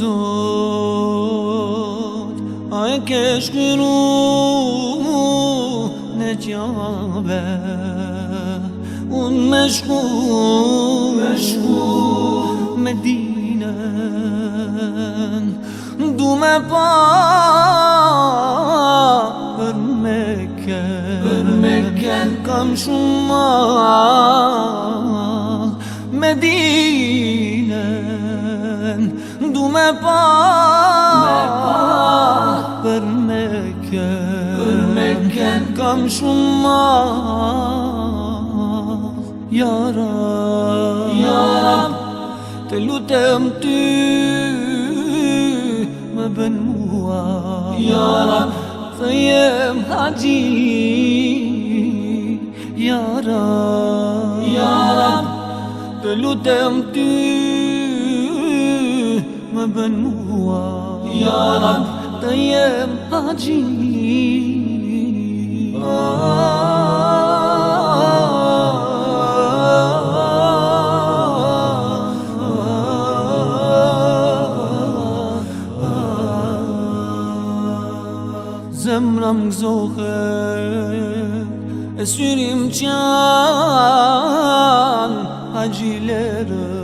zot A e ke shkru Në qave Unë me shku Me shku Me dine Du me pa Për me ke Kam shumë Me dine du me pa Për me ken Për me ken Kam shumë ma Jara Jara Të lutem ty Më bën mua Jara Të jem haji Jara Jara Të lutem ty طيب بنوار يا رب طيب حاجيني زمرم زوخر اسيريم جان acılara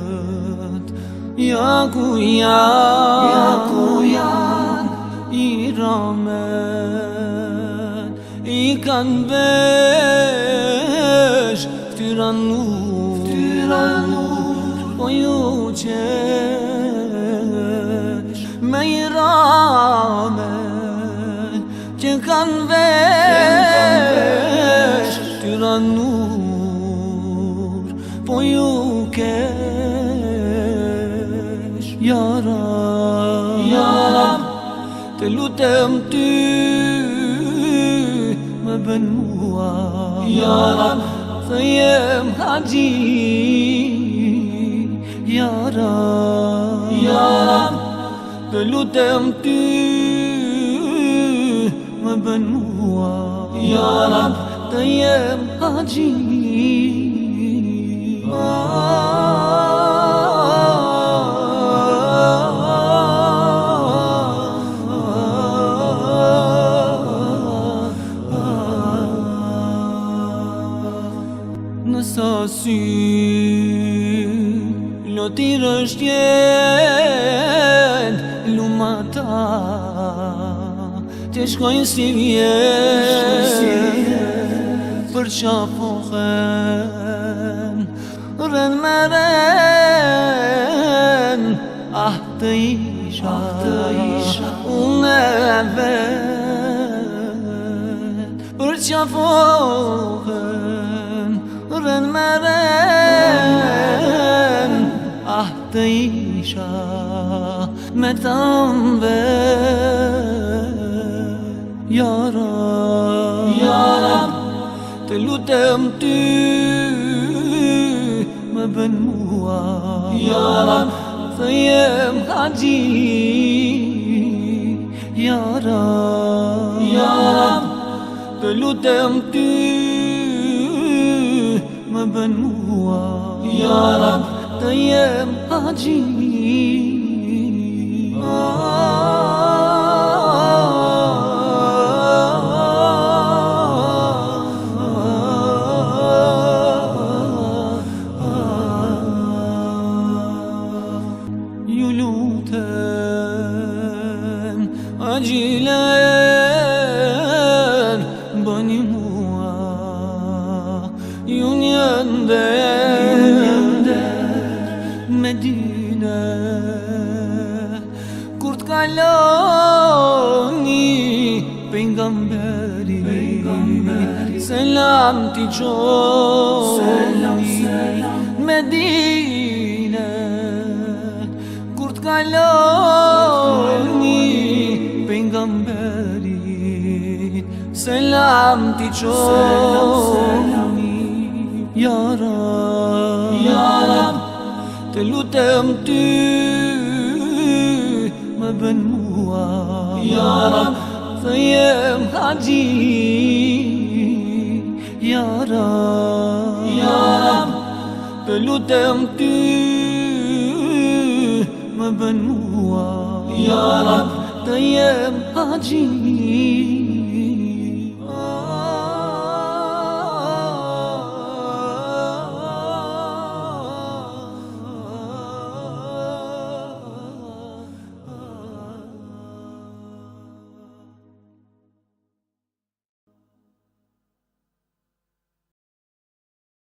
Ja ku jan, i ramen, i kan vesh Tyra nur, po ju qesh Me i ramen, qen kan vesh Tyra nur, po ju qesh vetëm ty më bën mua ja të jem haji ja rab ja rab të lutëm ty më bën mua ja të jem haji sa sy Loti rështjen Luma ta Te shkojnë si vjen Për qa pohen Rën me ren ah, ah të isha Unë e vet Për qa dhe në meren Ah të isha Më të mbe Jara Jara Të lutem ty Më bën mua Jara Të jem haji Jara Të lutem ty بنوها يا رب قيم عجيب يلوتان Selami pejgamberi Selam ti qoni Me dine Kur t'kaloni Pengamberi Selam ti qoni Ja rab Ja rab Të lutem ty bën mua Ja rab Të jem haji Ja rab Ja rab Të lutem ty Më bën mua Ja rab Të jem haji